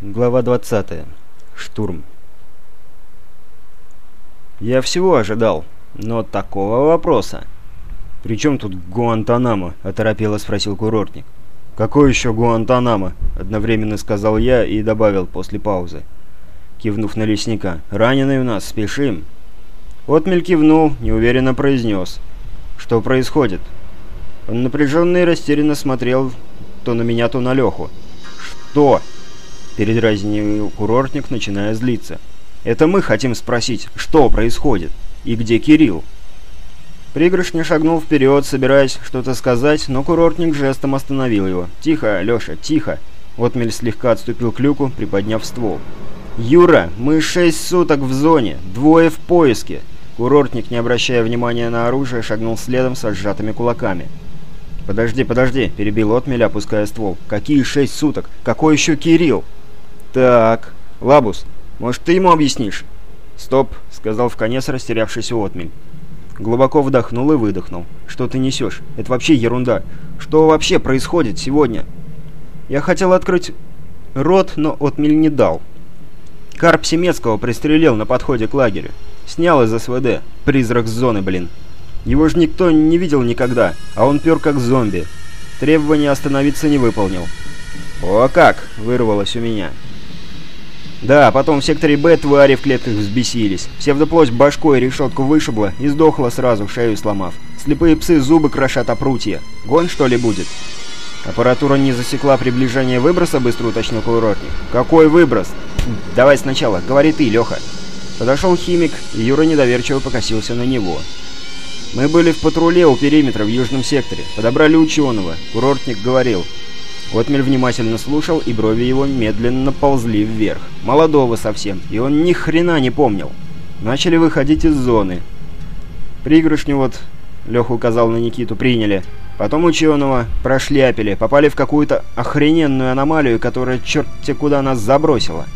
Глава 20. Штурм. Я всего ожидал, но такого вопроса. «При чем тут Гуантанамо?» – оторопело спросил курортник. «Какой еще Гуантанамо?» – одновременно сказал я и добавил после паузы. Кивнув на лесника. «Раненый у нас, спешим!» Отмель кивнул, неуверенно произнес. «Что происходит?» Он напряженно и растерянно смотрел то на меня, то на Леху. «Что?» Передразнил курортник, начиная злиться. «Это мы хотим спросить, что происходит? И где Кирилл?» Пригоршня шагнул вперед, собираясь что-то сказать, но курортник жестом остановил его. «Тихо, Леша, тихо!» Отмель слегка отступил к люку, приподняв ствол. «Юра, мы шесть суток в зоне, двое в поиске!» Курортник, не обращая внимания на оружие, шагнул следом со сжатыми кулаками. «Подожди, подожди!» – перебил Отмель, опуская ствол. «Какие шесть суток? Какой еще Кирилл?» «Так, Лабус, может, ты ему объяснишь?» «Стоп», — сказал в конец растерявшийся отмель. Глубоко вдохнул и выдохнул. «Что ты несешь? Это вообще ерунда. Что вообще происходит сегодня?» Я хотел открыть рот, но отмель не дал. Карп Семецкого пристрелил на подходе к лагерю. Снял из СВД. Призрак с зоны, блин. Его же никто не видел никогда, а он пер как зомби. Требования остановиться не выполнил. «О как!» — вырвалось у меня. Да, потом в секторе Б твари в клетках взбесились. Псевдоплоть башкой решетку вышибла и сдохла сразу, шею сломав. Слепые псы зубы крошат о прутья. Гонь, что ли, будет? Аппаратура не засекла приближение выброса, быстро уточнил курортник. Какой выброс? Давай сначала, говори ты, Леха. Подошел химик, и Юра недоверчиво покосился на него. Мы были в патруле у периметра в южном секторе. Подобрали ученого. Курортник говорил, Отмель внимательно слушал, и брови его медленно ползли вверх. Молодого совсем, и он ни хрена не помнил. Начали выходить из зоны. Пригоршню вот, Леха указал на Никиту, приняли. Потом ученого прошляпили, попали в какую-то охрененную аномалию, которая черт-те куда нас забросила.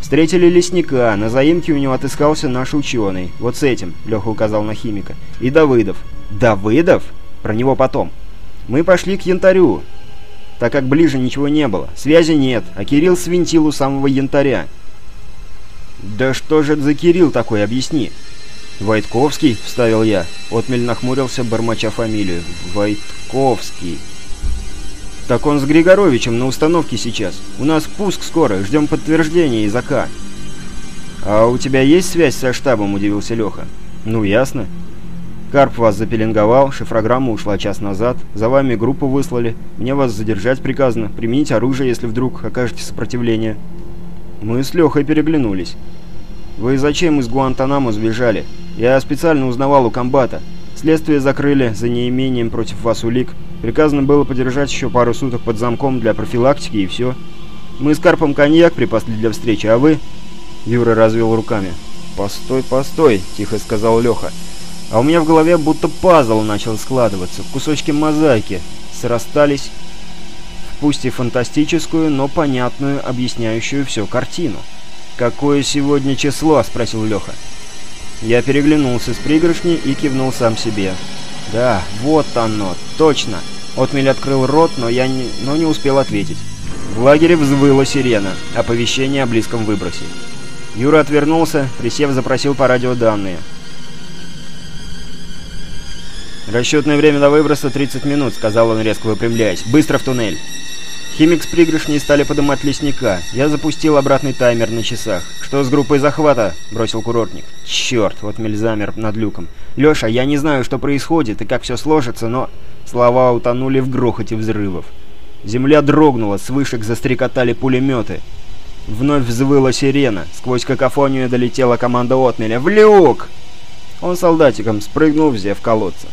Встретили лесника, на заимке у него отыскался наш ученый. Вот с этим, Леха указал на химика. И Давыдов. Давыдов? Про него потом. Мы пошли к янтарю, так как ближе ничего не было. Связи нет, а Кирилл свинтил у самого янтаря. «Да что же за Кирилл такой, объясни?» «Войтковский», — вставил я. Отмель нахмурился, бормоча фамилию. «Войтковский». «Так он с Григоровичем на установке сейчас. У нас пуск скоро, ждем подтверждения из АК». «А у тебя есть связь со штабом?» — удивился Леха. «Ну, ясно. Карп вас запеленговал, шифрограмма ушла час назад, за вами группу выслали, мне вас задержать приказано, применить оружие, если вдруг окажете сопротивление». Мы с Лехой переглянулись. «Вы зачем из Гуантанамо сбежали? Я специально узнавал у комбата. Следствие закрыли за неимением против вас улик. Приказано было подержать еще пару суток под замком для профилактики и все. Мы с Карпом коньяк припасли для встречи, а вы...» Юра развел руками. «Постой, постой», — тихо сказал Леха. А у меня в голове будто пазл начал складываться, кусочки мозаики срастались в пусть и фантастическую, но понятную, объясняющую все картину. «Какое сегодня число?» – спросил Леха. Я переглянулся с пригоршней и кивнул сам себе. «Да, вот оно, точно!» Отмель открыл рот, но я не, но не успел ответить. В лагере взвыла сирена, оповещение о близком выбросе. Юра отвернулся, присев, запросил по радио данные. «Расчетное время до выброса 30 минут», — сказал он, резко выпрямляясь. «Быстро в туннель!» Химик с пригоршней стали подымать лесника. Я запустил обратный таймер на часах. «Что с группой захвата?» — бросил курортник. «Черт!» — вот замер над люком. «Леша, я не знаю, что происходит и как все сложится, но...» Слова утонули в грохоте взрывов. Земля дрогнула, с вышек застрекотали пулеметы. Вновь взвыла сирена. Сквозь какофонию долетела команда Отмеля. «В люк!» Он солдатиком спрыгнул, взяв колодца.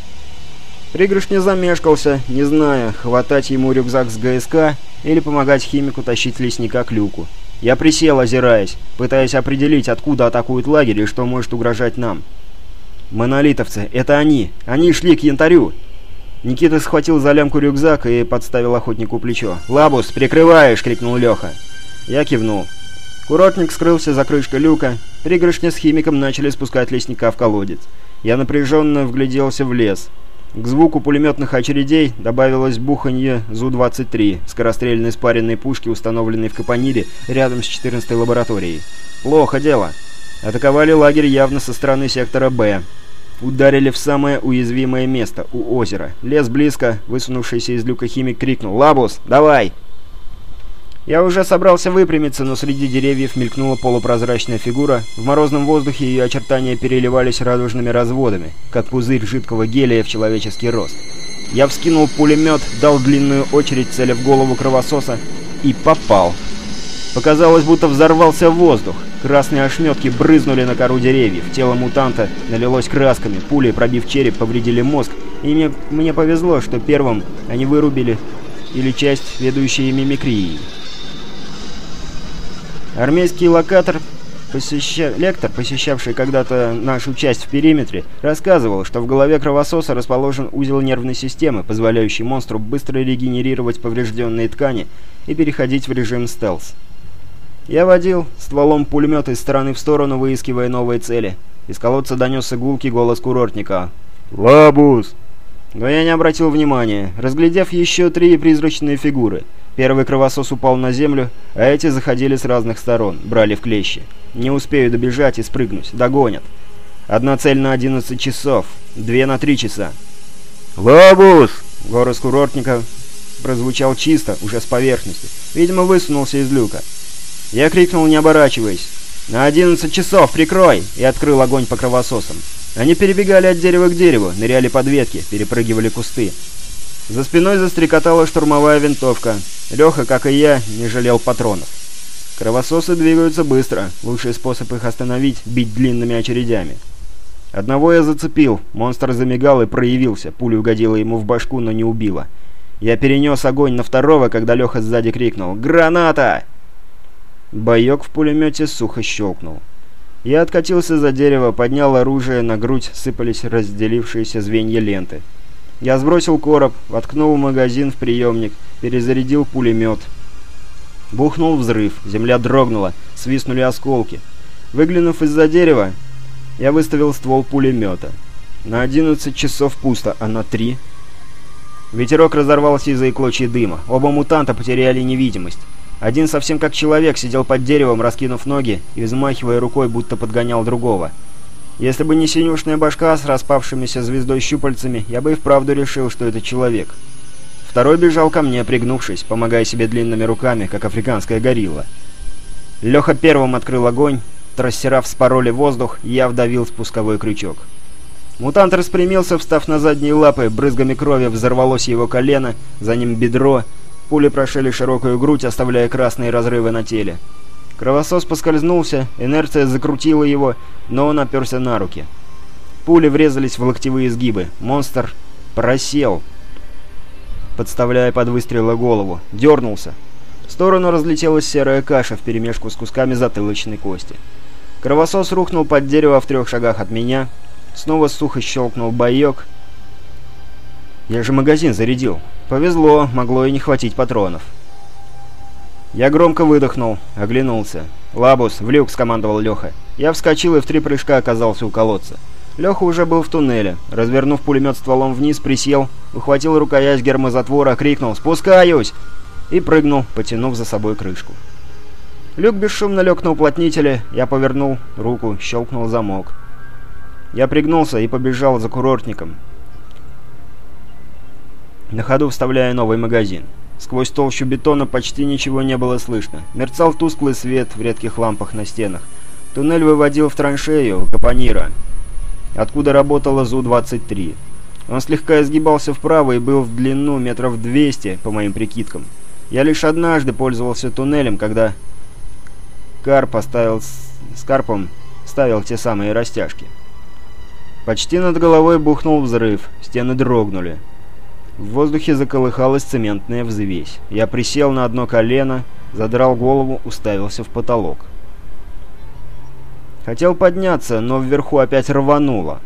Пригрыш не замешкался, не зная, хватать ему рюкзак с ГСК или помогать химику тащить лесника к люку. Я присел, озираясь, пытаясь определить, откуда атакуют лагерь и что может угрожать нам. «Монолитовцы, это они! Они шли к янтарю!» Никита схватил за лямку рюкзак и подставил охотнику плечо. «Лабус, прикрываешь!» — крикнул Леха. Я кивнул. Курортник скрылся за крышкой люка. Пригоршня с химиком начали спускать лесника в колодец. Я напряженно вгляделся в лес. К звуку пулеметных очередей добавилось буханье ЗУ-23, скорострельной спаренной пушки, установленной в Капонире рядом с 14-й лабораторией. Плохо дело. Атаковали лагерь явно со стороны сектора «Б». Ударили в самое уязвимое место, у озера. Лес близко, высунувшийся из люка химик крикнул «Лабус, давай!» Я уже собрался выпрямиться, но среди деревьев мелькнула полупрозрачная фигура. В морозном воздухе ее очертания переливались радужными разводами, как пузырь жидкого гелия в человеческий рост. Я вскинул пулемет, дал длинную очередь, целя в голову кровососа, и попал. Показалось, будто взорвался воздух. Красные ошметки брызнули на кору деревьев. Тело мутанта налилось красками. Пули, пробив череп, повредили мозг. И мне, мне повезло, что первым они вырубили или часть ведущей мимикрией. Армейский локатор, посеща... лектор, посещавший когда-то нашу часть в периметре, рассказывал, что в голове кровососа расположен узел нервной системы, позволяющий монстру быстро регенерировать поврежденные ткани и переходить в режим стелс. Я водил стволом пулемета из стороны в сторону, выискивая новые цели. Из колодца донесся гулкий голос курортника. «Лабус!» Но я не обратил внимания, разглядев еще три призрачные фигуры — Первый кровосос упал на землю, а эти заходили с разных сторон, брали в клещи. Не успею добежать и спрыгнуть, догонят. Одна цель на 11 часов, две на 3 часа. «Лабус!» Голос курортника прозвучал чисто, уже с поверхности. Видимо, высунулся из люка. Я крикнул, не оборачиваясь. «На 11 часов, прикрой!» и открыл огонь по кровососам. Они перебегали от дерева к дереву, ныряли под ветки, перепрыгивали кусты. За спиной застрекотала штурмовая винтовка. Леха, как и я, не жалел патронов. Кровососы двигаются быстро. Лучший способ их остановить — бить длинными очередями. Одного я зацепил. Монстр замигал и проявился. Пуля угодила ему в башку, но не убила. Я перенес огонь на второго, когда Леха сзади крикнул «Граната!». Боек в пулемете сухо щелкнул. Я откатился за дерево, поднял оружие, на грудь сыпались разделившиеся звенья ленты. Я сбросил короб, воткнул магазин в приемник, перезарядил пулемет. Бухнул взрыв, земля дрогнула, свистнули осколки. Выглянув из-за дерева, я выставил ствол пулемета. На 11 часов пусто, а на 3... Ветерок разорвался из-за клочья дыма. Оба мутанта потеряли невидимость. Один совсем как человек сидел под деревом, раскинув ноги и взмахивая рукой, будто подгонял другого. Если бы не синюшная башка с распавшимися звездой щупальцами, я бы и вправду решил, что это человек. Второй бежал ко мне, пригнувшись, помогая себе длинными руками, как африканская горилла. Леха первым открыл огонь, трассера вспороли воздух, я вдавил спусковой крючок. Мутант распрямился, встав на задние лапы, брызгами крови взорвалось его колено, за ним бедро, пули прошили широкую грудь, оставляя красные разрывы на теле. Кровосос поскользнулся, инерция закрутила его, но он оперся на руки. Пули врезались в локтевые сгибы. Монстр просел, подставляя под выстрелы голову. Дернулся. В сторону разлетелась серая каша вперемешку с кусками затылочной кости. Кровосос рухнул под дерево в трех шагах от меня. Снова сухо щелкнул боек. Я же магазин зарядил. Повезло, могло и не хватить патронов. Я громко выдохнул, оглянулся. «Лабус, в люк!» — скомандовал Леха. Я вскочил и в три прыжка оказался у колодца. Леха уже был в туннеле. Развернув пулемет стволом вниз, присел, ухватил рукоять гермозатвора, крикнул «Спускаюсь!» и прыгнул, потянув за собой крышку. Люк бесшумно лег на уплотнителе, я повернул руку, щелкнул замок. Я пригнулся и побежал за курортником, на ходу вставляя новый магазин. Сквозь толщу бетона почти ничего не было слышно. Мерцал тусклый свет в редких лампах на стенах. Туннель выводил в траншею Капонира, откуда работала ЗУ-23. Он слегка изгибался вправо и был в длину метров 200, по моим прикидкам. Я лишь однажды пользовался туннелем, когда Карп оставил с Карпом ставил те самые растяжки. Почти над головой бухнул взрыв, стены дрогнули. В воздухе заколыхалась цементная взвесь. Я присел на одно колено, задрал голову, уставился в потолок. Хотел подняться, но вверху опять рвануло.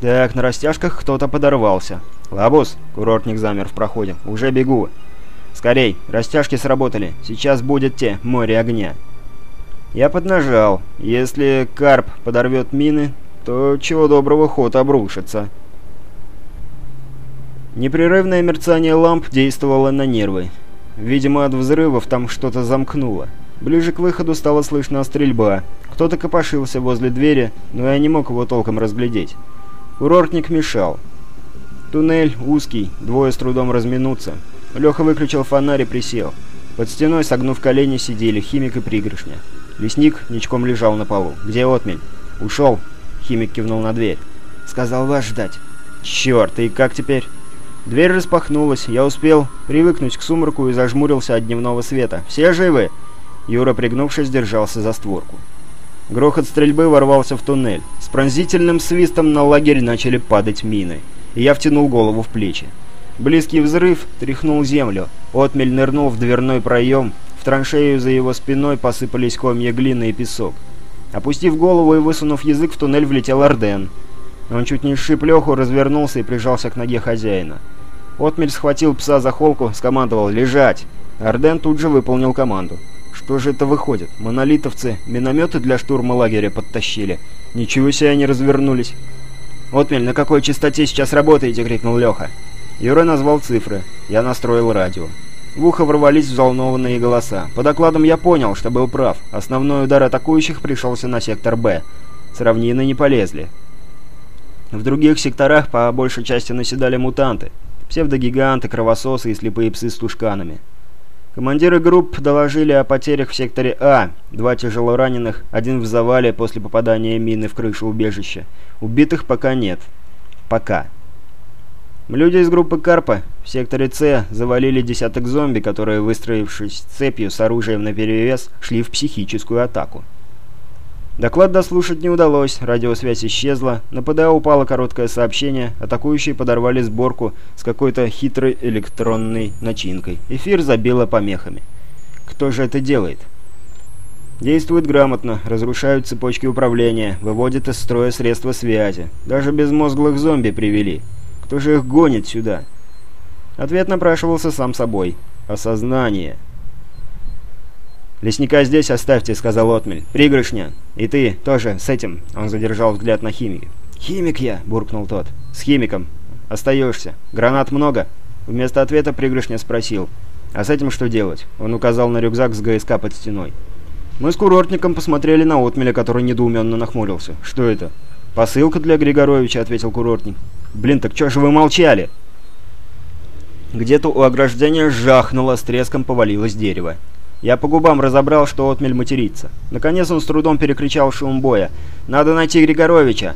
Так, на растяжках кто-то подорвался. «Лабус!» — курортник замер в проходе. «Уже бегу!» «Скорей! Растяжки сработали! Сейчас будет те, море огня!» Я поднажал. Если карп подорвет мины, то чего доброго ход обрушится. Непрерывное мерцание ламп действовало на нервы. Видимо, от взрывов там что-то замкнуло. Ближе к выходу стало слышно стрельба. Кто-то копошился возле двери, но я не мог его толком разглядеть. Курортник мешал. Туннель узкий, двое с трудом разминутся. Леха выключил фонарь и присел. Под стеной, согнув колени, сидели химик и пригоршня. Лесник ничком лежал на полу. «Где отмель?» «Ушел». Химик кивнул на дверь. «Сказал вас ждать». «Черт, и как теперь?» Дверь распахнулась. Я успел привыкнуть к сумраку и зажмурился от дневного света. «Все живы?» Юра, пригнувшись, держался за створку. Грохот стрельбы ворвался в туннель. С пронзительным свистом на лагерь начали падать мины. И я втянул голову в плечи. Близкий взрыв тряхнул землю. Отмель нырнул в дверной проем. В траншею за его спиной посыпались комья глины и песок. Опустив голову и высунув язык, в туннель влетел Орден. Он чуть не сшиб Леху, развернулся и прижался к ноге хозяина. Отмель схватил пса за холку, скомандовал «Лежать!». Орден тут же выполнил команду. Что же это выходит? Монолитовцы минометы для штурма лагеря подтащили. Ничего себе они развернулись. «Отмель, на какой частоте сейчас работаете?» — крикнул Леха. Юра назвал цифры. Я настроил радио. В ухо ворвались взволнованные голоса. По докладам я понял, что был прав. Основной удар атакующих пришелся на сектор «Б». С равнины не полезли. В других секторах по большей части наседали мутанты, псевдогиганты, кровососы и слепые псы с тушканами. Командиры групп доложили о потерях в секторе А, два тяжело раненых, один в завале после попадания мины в крышу убежища. Убитых пока нет. Пока. Люди из группы Карпа в секторе С завалили десяток зомби, которые, выстроившись цепью с оружием наперевес, шли в психическую атаку. Доклад дослушать не удалось, радиосвязь исчезла, на ПДА упало короткое сообщение, атакующие подорвали сборку с какой-то хитрой электронной начинкой. Эфир забило помехами. Кто же это делает? Действует грамотно, разрушают цепочки управления, выводят из строя средства связи. Даже безмозглых зомби привели. Кто же их гонит сюда? Ответ напрашивался сам собой. Осознание. «Лесника здесь оставьте», — сказал Отмель. «Пригоршня. И ты тоже с этим». Он задержал взгляд на химика. «Химик я», — буркнул тот. «С химиком. Остаешься. Гранат много?» Вместо ответа пригоршня спросил. «А с этим что делать?» Он указал на рюкзак с ГСК под стеной. Мы с курортником посмотрели на Отмеля, который недоуменно нахмурился. «Что это?» «Посылка для Григоровича», — ответил курортник. «Блин, так чё же вы молчали?» Где-то у ограждения жахнуло, с треском повалилось дерево. Я по губам разобрал, что отмель матерится. Наконец он с трудом перекричал шум боя. «Надо найти Григоровича!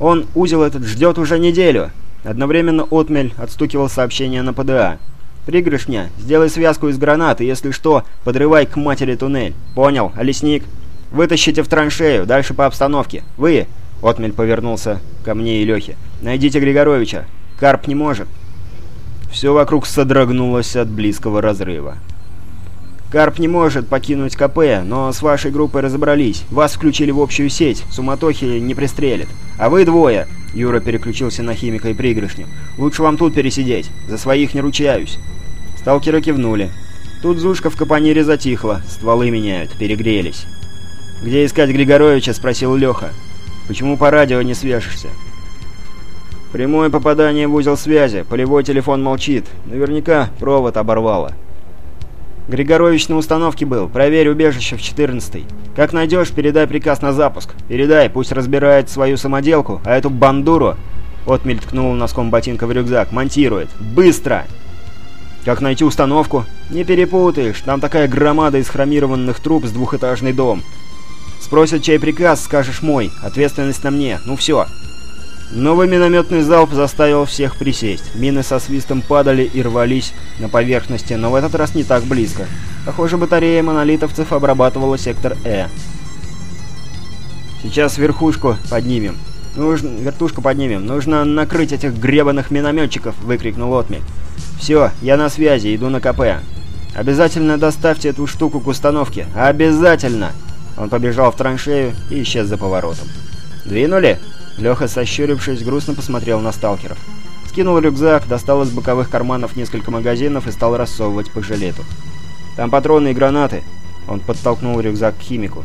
Он узел этот ждет уже неделю!» Одновременно отмель отстукивал сообщение на ПДА. «Пригрышня, сделай связку из гранат, и если что, подрывай к матери туннель. Понял, а лесник? Вытащите в траншею, дальше по обстановке. Вы...» Отмель повернулся ко мне и Лехе. «Найдите Григоровича. Карп не может». Все вокруг содрогнулось от близкого разрыва. Карп не может покинуть КП, но с вашей группой разобрались. Вас включили в общую сеть, суматохи не пристрелят. А вы двое...» Юра переключился на химика и пригоршню. «Лучше вам тут пересидеть. За своих не ручаюсь». Сталкеры кивнули. Тут Зушка в капонире затихла. Стволы меняют, перегрелись. «Где искать Григоровича?» — спросил Леха. «Почему по радио не свяжешься?» «Прямое попадание в узел связи. Полевой телефон молчит. Наверняка провод оборвало». Григорович на установке был. Проверь убежище в 14-й. Как найдешь, передай приказ на запуск. Передай, пусть разбирает свою самоделку, а эту бандуру...» Отмель ткнул носком ботинка в рюкзак. «Монтирует. Быстро!» «Как найти установку?» «Не перепутаешь. Там такая громада из хромированных труб с двухэтажный дом. Спросят, чей приказ, скажешь мой. Ответственность на мне. Ну все». Новый минометный залп заставил всех присесть. Мины со свистом падали и рвались на поверхности, но в этот раз не так близко. Похоже, батарея монолитовцев обрабатывала сектор Э. «Сейчас верхушку поднимем. Нужно... Вертушку поднимем. Нужно накрыть этих гребаных минометчиков!» — выкрикнул Отмель. «Все, я на связи, иду на КП. Обязательно доставьте эту штуку к установке. Обязательно!» Он побежал в траншею и исчез за поворотом. «Двинули?» Леха, сощурившись, грустно посмотрел на сталкеров. Скинул рюкзак, достал из боковых карманов несколько магазинов и стал рассовывать по жилету. «Там патроны и гранаты!» Он подтолкнул рюкзак к химику.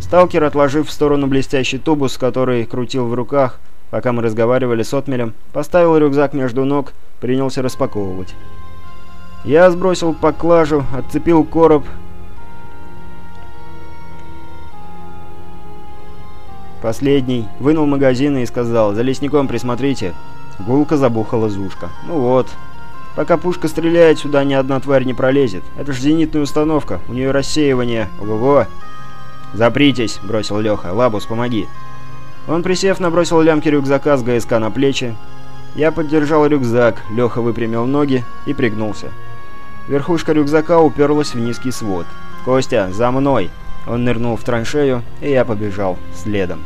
Сталкер, отложив в сторону блестящий тубус, который крутил в руках, Пока мы разговаривали с отмелем, поставил рюкзак между ног, принялся распаковывать. Я сбросил поклажу, отцепил короб, Последний вынул магазины и сказал, «За лесником присмотрите». Гулко забухала Зушка. «Ну вот. Пока пушка стреляет, сюда ни одна тварь не пролезет. Это ж зенитная установка, у нее рассеивание. Ого-го!» «Запритесь!» — бросил Леха. «Лабус, помоги!» Он, присев, набросил лямки рюкзака с ГСК на плечи. Я поддержал рюкзак, Леха выпрямил ноги и пригнулся. Верхушка рюкзака уперлась в низкий свод. «Костя, за мной!» Он нырнул в траншею, и я побежал следом.